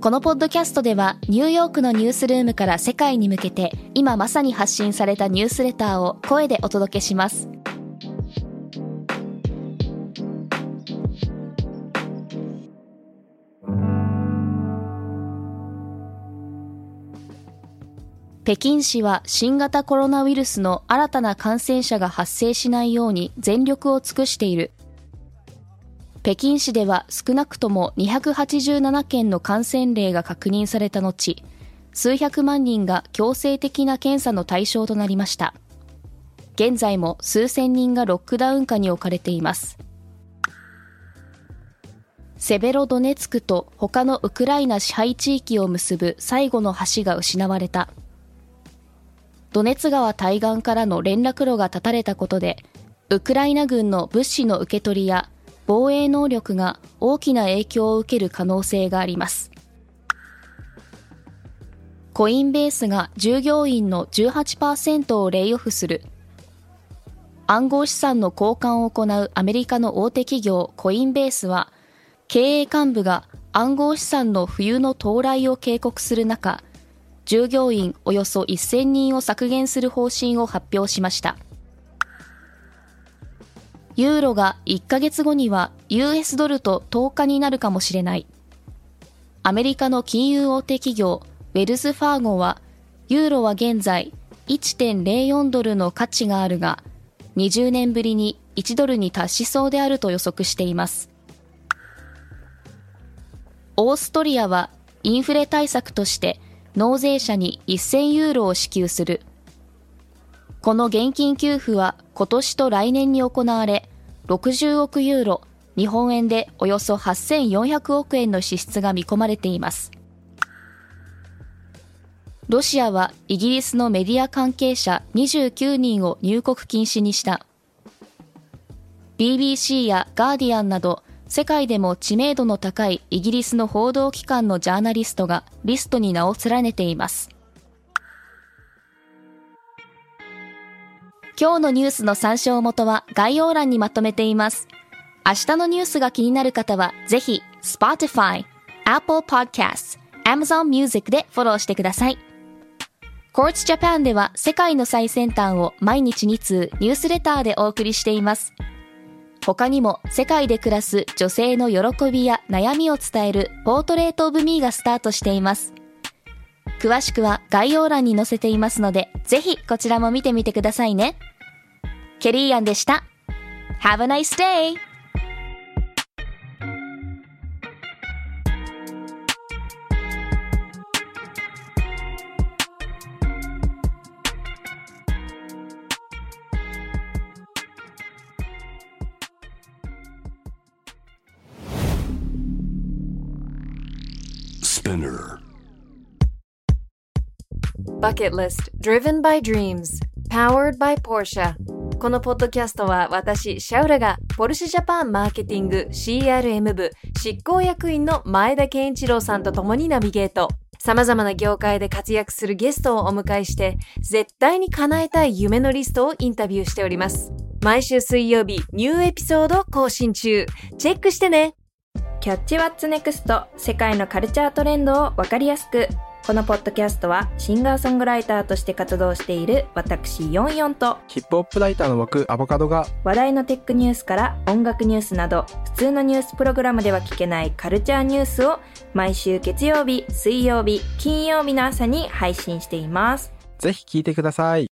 このポッドキャストではニューヨークのニュースルームから世界に向けて今まさに発信されたニュースレターを声でお届けします。北京市は新型コロナウイルスの新たな感染者が発生しないように全力を尽くしている。北京市では少なくとも287件の感染例が確認された後、数百万人が強制的な検査の対象となりました。現在も数千人がロックダウン下に置かれています。セベロドネツクと他のウクライナ支配地域を結ぶ最後の橋が失われた。ドネツ川対岸からの連絡路が断たれたことで、ウクライナ軍の物資の受け取りや防衛能力が大きな影響を受ける可能性があります。コインベースが従業員の18%をレイオフする。暗号資産の交換を行うアメリカの大手企業コインベースは、経営幹部が暗号資産の冬の到来を警告する中、従業員およそ1000人を削減する方針を発表しました。ユーロが1ヶ月後には US ドルと10日になるかもしれない。アメリカの金融大手企業ウェルズファーゴは、ユーロは現在1.04ドルの価値があるが、20年ぶりに1ドルに達しそうであると予測しています。オーストリアはインフレ対策として納税者に1000ユーロを支給する。この現金給付は今年と来年に行われ、60億ユーロ、日本円でおよそ8400億円の支出が見込まれています。ロシアはイギリスのメディア関係者29人を入国禁止にした。BBC やガーディアンなど世界でも知名度の高いイギリスの報道機関のジャーナリストがリストに名を連ねています。今日のニュースの参照元は概要欄にまとめています。明日のニュースが気になる方は、ぜひ、Spotify、Apple Podcasts、Amazon Music でフォローしてください。Quartz Japan では世界の最先端を毎日2通ニュースレターでお送りしています。他にも世界で暮らす女性の喜びや悩みを伝えるポートレートオブミーがスタートしています。詳しくは概要欄に載せていますので、ぜひこちらも見てみてくださいね。ケリーアンでした。Have a nice day! Spinner Bucket List Driven by Dreams Powered by Porsche このポッドキャストは私、シャウラがポルシェジャパンマーケティング CRM 部執行役員の前田健一郎さんと共にナビゲート。様々な業界で活躍するゲストをお迎えして、絶対に叶えたい夢のリストをインタビューしております。毎週水曜日、ニューエピソード更新中。チェックしてねキャッチワッツネクスト世界のカルチャートレンドをわかりやすくこのポッドキャストはシンガーソングライターとして活動している私ヨンヨンとヒップホップライターの僕アボカドが話題のテックニュースから音楽ニュースなど普通のニュースプログラムでは聞けないカルチャーニュースを毎週月曜日、水曜日、金曜日の朝に配信しています。ぜひ聞いてください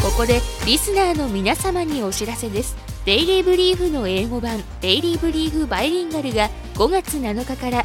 ここでリスナーの皆様にお知らせですデイリーブリーフの英語版デイリーブリーフバイリンガルが5月7日から